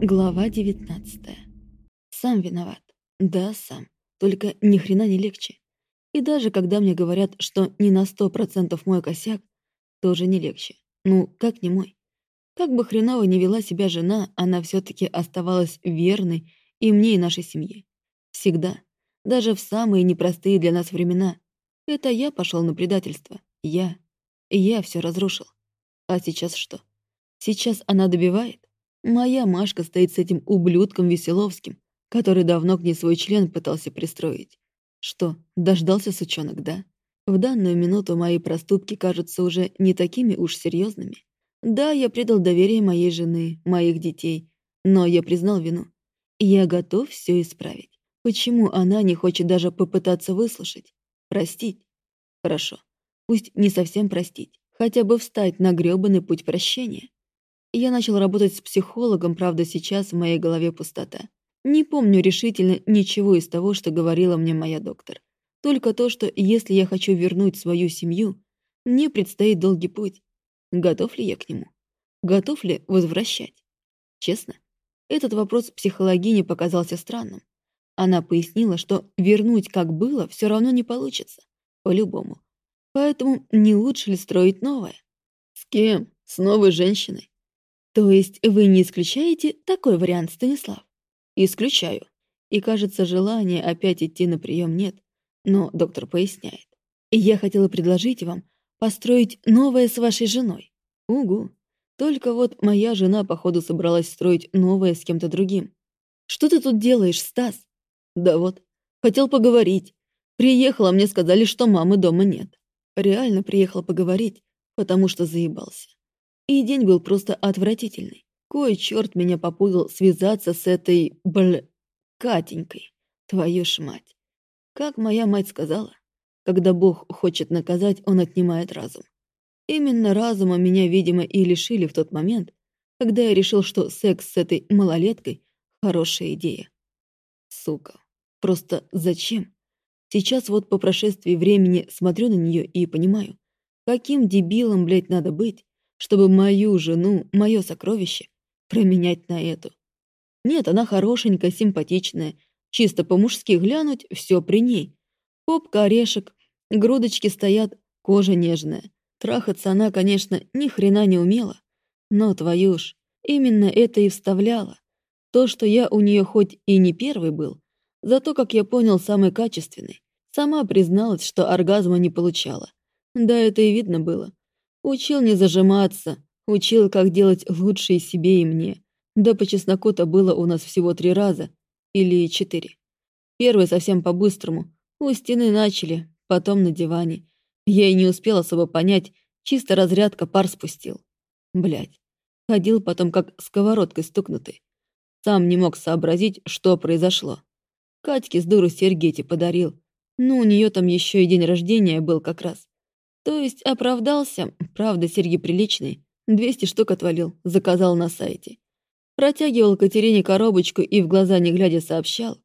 Глава 19. Сам виноват. Да, сам. Только ни хрена не легче. И даже когда мне говорят, что не на сто процентов мой косяк, тоже не легче. Ну, как не мой. Как бы хреново не вела себя жена, она все таки оставалась верной и мне, и нашей семье. Всегда. Даже в самые непростые для нас времена. Это я пошел на предательство. Я. Я все разрушил. А сейчас что? Сейчас она добивает? Моя Машка стоит с этим ублюдком Веселовским, который давно к ней свой член пытался пристроить. Что, дождался сучонок, да? В данную минуту мои проступки кажутся уже не такими уж серьезными. Да, я предал доверие моей жены, моих детей, но я признал вину. Я готов все исправить. Почему она не хочет даже попытаться выслушать? Простить? Хорошо. Пусть не совсем простить. Хотя бы встать на грёбаный путь прощения. Я начал работать с психологом, правда, сейчас в моей голове пустота. Не помню решительно ничего из того, что говорила мне моя доктор. Только то, что если я хочу вернуть свою семью, мне предстоит долгий путь. Готов ли я к нему? Готов ли возвращать? Честно, этот вопрос психологине показался странным. Она пояснила, что вернуть как было все равно не получится. По-любому. Поэтому не лучше ли строить новое? С кем? С новой женщиной? То есть вы не исключаете такой вариант, Станислав? Исключаю. И, кажется, желания опять идти на прием нет. Но доктор поясняет. Я хотела предложить вам построить новое с вашей женой. Угу. Только вот моя жена, походу, собралась строить новое с кем-то другим. Что ты тут делаешь, Стас? Да вот, хотел поговорить. Приехала, мне сказали, что мамы дома нет. Реально приехал поговорить, потому что заебался. И день был просто отвратительный. Кой черт меня попутал связаться с этой, бл... Катенькой. Твою ж мать. Как моя мать сказала, когда Бог хочет наказать, он отнимает разум. Именно разума меня, видимо, и лишили в тот момент, когда я решил, что секс с этой малолеткой — хорошая идея. Сука. Просто зачем? Сейчас вот по прошествии времени смотрю на нее и понимаю, каким дебилом, блядь, надо быть, чтобы мою жену, мое сокровище, променять на эту. Нет, она хорошенькая, симпатичная. Чисто по-мужски глянуть, все при ней. Попка, орешек, грудочки стоят, кожа нежная. Трахаться она, конечно, ни хрена не умела. Но твою ж, именно это и вставляла. То, что я у нее хоть и не первый был, зато, как я понял, самый качественный. Сама призналась, что оргазма не получала. Да, это и видно было. Учил не зажиматься, учил, как делать лучше и себе, и мне. Да по чесноку-то было у нас всего три раза. Или четыре. Первый совсем по-быстрому. У стены начали, потом на диване. Я и не успел особо понять, чисто разрядка пар спустил. Блять. Ходил потом как сковородкой стукнутый. Сам не мог сообразить, что произошло. Катьке с дуру серьги эти подарил. Ну, у нее там еще и день рождения был как раз. То есть оправдался, правда, серьги приличные. 200 штук отвалил, заказал на сайте. Протягивал Катерине коробочку и в глаза не глядя сообщал,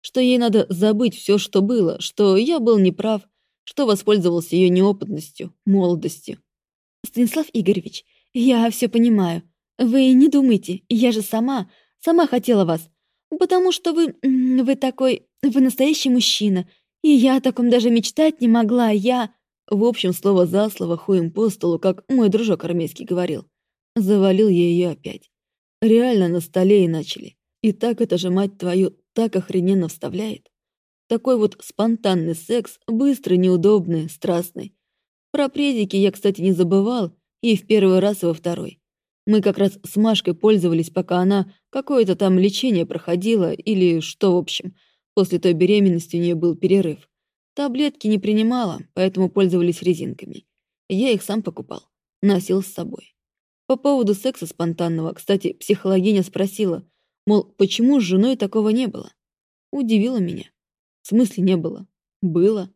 что ей надо забыть все, что было, что я был неправ, что воспользовался ее неопытностью, молодостью. «Станислав Игоревич, я все понимаю. Вы не думайте, я же сама, сама хотела вас. Потому что вы... вы такой... вы настоящий мужчина. И я о таком даже мечтать не могла, я...» В общем, слово за слово хуем по столу, как мой дружок армейский говорил. Завалил я ее опять. Реально на столе и начали. И так это же, мать твою, так охрененно вставляет. Такой вот спонтанный секс, быстрый, неудобный, страстный. Про предики я, кстати, не забывал, и в первый раз, и во второй. Мы как раз с Машкой пользовались, пока она какое-то там лечение проходила, или что, в общем. После той беременности у нее был перерыв. Таблетки не принимала, поэтому пользовались резинками. Я их сам покупал, носил с собой. По поводу секса спонтанного, кстати, психологиня спросила, мол, почему с женой такого не было? Удивило меня. В смысле не было? Было.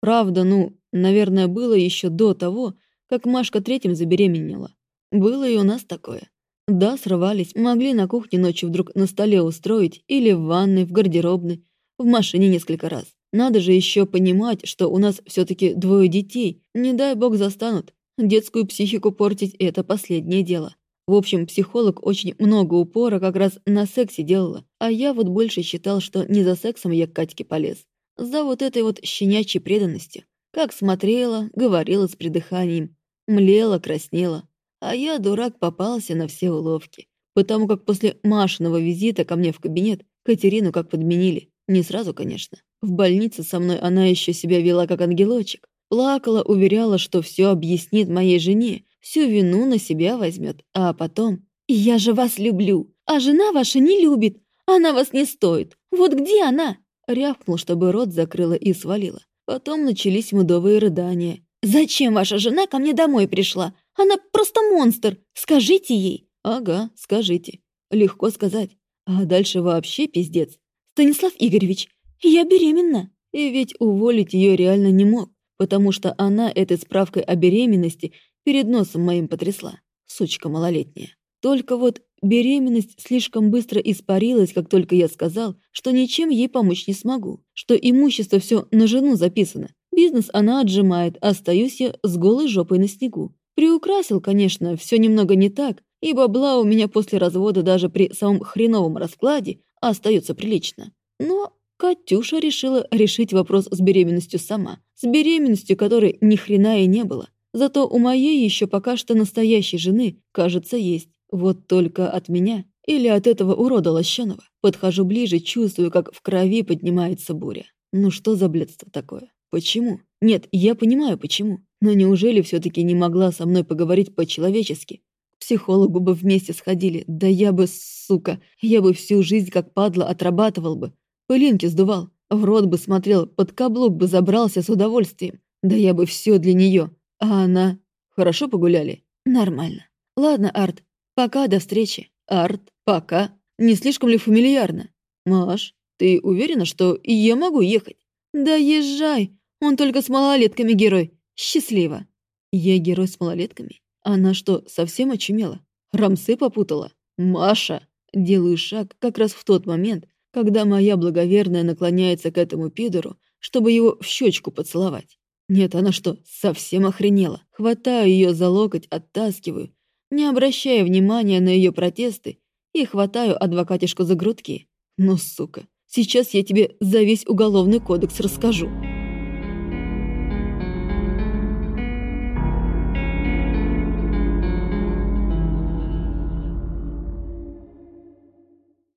Правда, ну, наверное, было еще до того, как Машка третьим забеременела. Было и у нас такое. Да, срывались, могли на кухне ночью вдруг на столе устроить или в ванной, в гардеробной, в машине несколько раз. Надо же еще понимать, что у нас все-таки двое детей. Не дай бог застанут. Детскую психику портить – это последнее дело. В общем, психолог очень много упора как раз на сексе делала, а я вот больше считал, что не за сексом я к Катьке полез, за вот этой вот щенячьей преданностью. Как смотрела, говорила с придыханием, млела, краснела. А я, дурак, попался на все уловки. Потому как после Машиного визита ко мне в кабинет Катерину как подменили. Не сразу, конечно. В больнице со мной она еще себя вела как ангелочек. Плакала, уверяла, что все объяснит моей жене, всю вину на себя возьмет, а потом... «Я же вас люблю, а жена ваша не любит, она вас не стоит. Вот где она?» Рявкнул, чтобы рот закрыла и свалила. Потом начались медовые рыдания. «Зачем ваша жена ко мне домой пришла? Она просто монстр! Скажите ей!» «Ага, скажите. Легко сказать. А дальше вообще пиздец. Станислав Игоревич, я беременна!» И ведь уволить ее реально не мог, потому что она этой справкой о беременности перед носом моим потрясла. Сучка малолетняя. Только вот беременность слишком быстро испарилась, как только я сказал, что ничем ей помочь не смогу, что имущество все на жену записано. Бизнес она отжимает, а остаюсь я с голой жопой на снегу. Приукрасил, конечно, все немного не так, и бабла у меня после развода даже при самом хреновом раскладе остается прилично. Но Катюша решила решить вопрос с беременностью сама. С беременностью, которой ни хрена и не было. Зато у моей еще пока что настоящей жены, кажется, есть. Вот только от меня или от этого урода лощеного. Подхожу ближе, чувствую, как в крови поднимается буря. Ну что за бледство такое? Почему? Нет, я понимаю, почему. Но неужели все-таки не могла со мной поговорить по-человечески? Психологу бы вместе сходили. Да я бы, сука, я бы всю жизнь как падла отрабатывал бы. Пылинки сдувал. В рот бы смотрел, под каблук бы забрался с удовольствием. Да я бы все для нее. А она... Хорошо погуляли? Нормально. Ладно, Арт, пока, до встречи. Арт, пока. Не слишком ли фамильярно? Маш, ты уверена, что я могу ехать? Да езжай. Он только с малолетками герой. Счастливо. Я герой с малолетками? Она что, совсем очумела? Рамсы попутала? Маша! Делаю шаг как раз в тот момент, когда моя благоверная наклоняется к этому пидору, чтобы его в щечку поцеловать. Нет, она что, совсем охренела? Хватаю ее за локоть, оттаскиваю, не обращая внимания на ее протесты, и хватаю адвокатишку за грудки. Ну, сука, сейчас я тебе за весь уголовный кодекс расскажу.